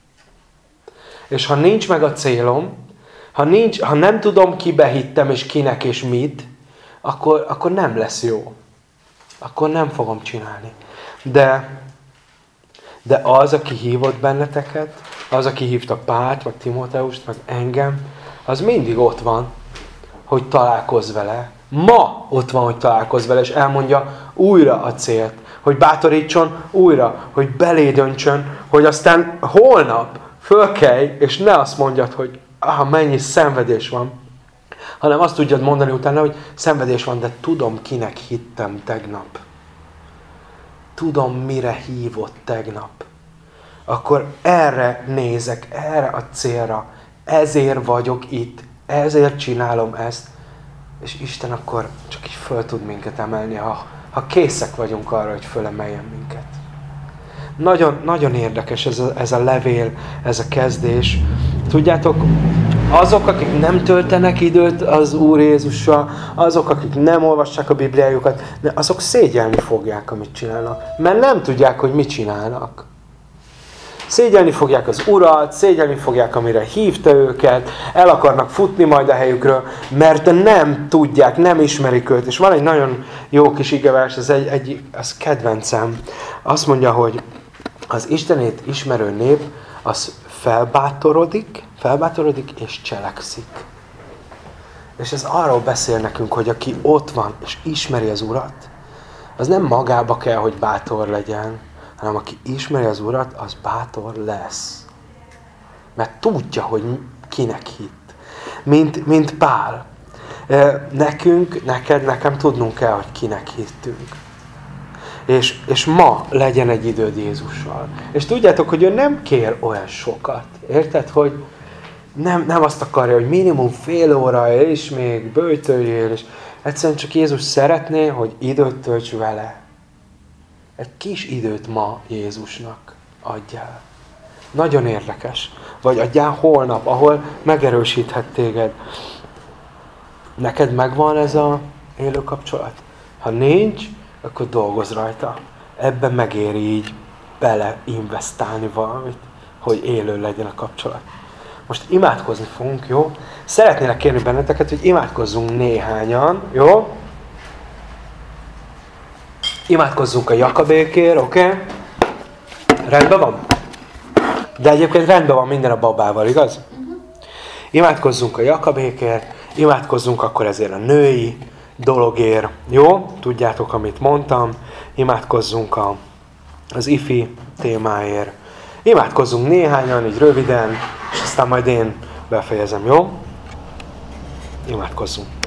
És ha nincs meg a célom, ha, nincs, ha nem tudom, kibe hittem, és kinek és mit, akkor, akkor nem lesz jó. Akkor nem fogom csinálni. De, de az, aki hívott benneteket, az, aki hívta Pált, meg Timóteust, meg engem, az mindig ott van, hogy találkozz vele. Ma ott van, hogy találkozz vele, és elmondja újra a célt. Hogy bátorítson újra, hogy belédöntsön, hogy aztán holnap fölkelj, és ne azt mondjad, hogy ah, mennyi szenvedés van, hanem azt tudjad mondani utána, hogy szenvedés van, de tudom, kinek hittem tegnap. Tudom, mire hívott tegnap. Akkor erre nézek, erre a célra. Ezért vagyok itt, ezért csinálom ezt. És Isten akkor csak így föl tud minket emelni, ha, ha készek vagyunk arra, hogy fölemeljen minket. Nagyon, nagyon érdekes ez a, ez a levél, ez a kezdés. Tudjátok, azok, akik nem töltenek időt az Úr Jézussal, azok, akik nem olvassák a Bibliájukat, azok szégyelni fogják, amit csinálnak. Mert nem tudják, hogy mit csinálnak. Szégyelni fogják az Urat, szégyelni fogják, amire hívta őket, el akarnak futni majd a helyükről, mert nem tudják, nem ismerik őt. És van egy nagyon jó kis igevers, ez egy, egy az kedvencem. Azt mondja, hogy az Istenét ismerő nép, az felbátorodik, felbátorodik és cselekszik. És ez arról beszél nekünk, hogy aki ott van és ismeri az Urat, az nem magába kell, hogy bátor legyen, hanem aki ismeri az Urat, az bátor lesz. Mert tudja, hogy kinek hitt. Mint, mint Pál. Nekünk, neked, nekem tudnunk kell, hogy kinek hittünk és, és ma legyen egy időd Jézussal. És tudjátok, hogy ő nem kér olyan sokat. Érted, hogy nem, nem azt akarja, hogy minimum fél óra, és még bőtöljél, és egyszerűen csak Jézus szeretné, hogy időt tölts vele. Egy kis időt ma Jézusnak adjál. Nagyon érdekes. Vagy adjál holnap, ahol megerősíthet téged. Neked megvan ez a élő kapcsolat? Ha nincs, akkor dolgoz rajta. Ebben megéri így beleinvestálni valamit, hogy élő legyen a kapcsolat. Most imádkozni fogunk, jó? Szeretnélek kérni benneteket, hogy imádkozzunk néhányan, jó? Imádkozzunk a Jakabékért, oké? Okay? Rendben van? De egyébként rendben van minden a babával, igaz? Imádkozzunk a Jakabékért, imádkozzunk akkor ezért a női dologért. Jó? Tudjátok, amit mondtam. Imádkozzunk a, az ifi témáért. Imádkozzunk néhányan, így röviden, és aztán majd én befejezem, jó? Imádkozzunk.